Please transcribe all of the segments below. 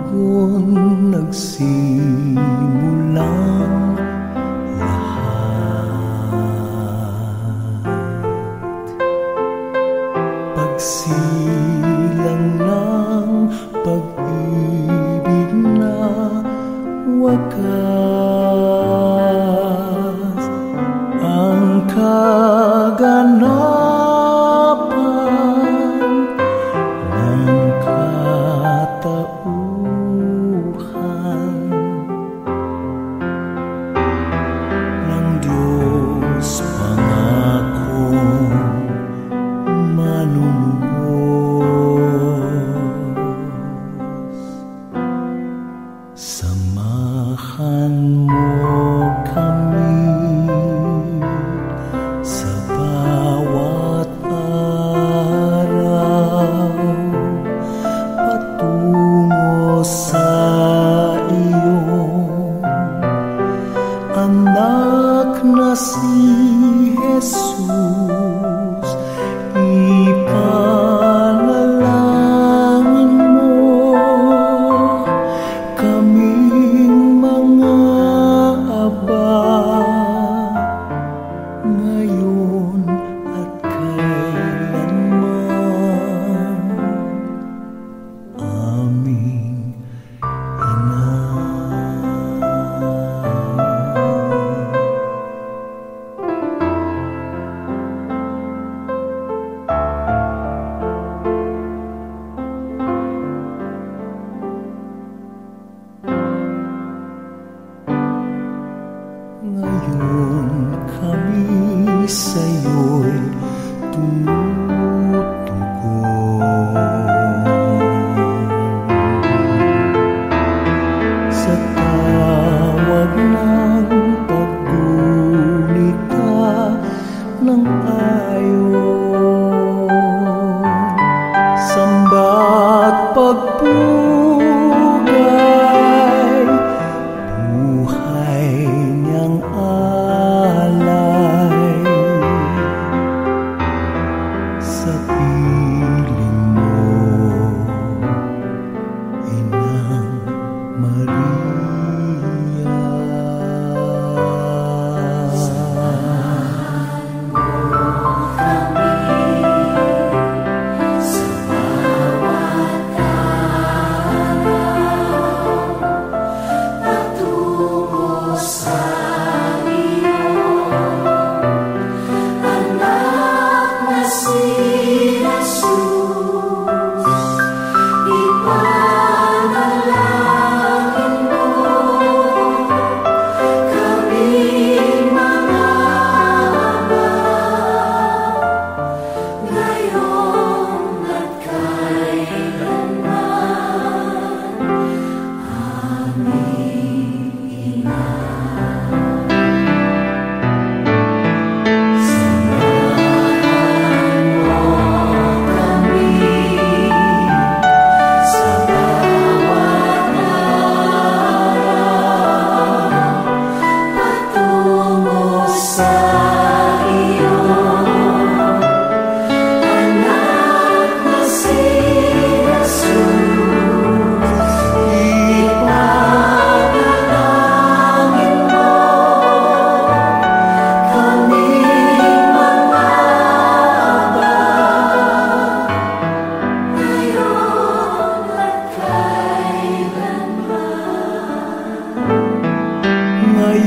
tugon nagsimulang lahat. Pagsilang ng pag-ibig na wakas amor. Sa'yo'y tumutugon Sa tawag ng paggunita ng ayon Samba't pagpupulong sepi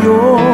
有。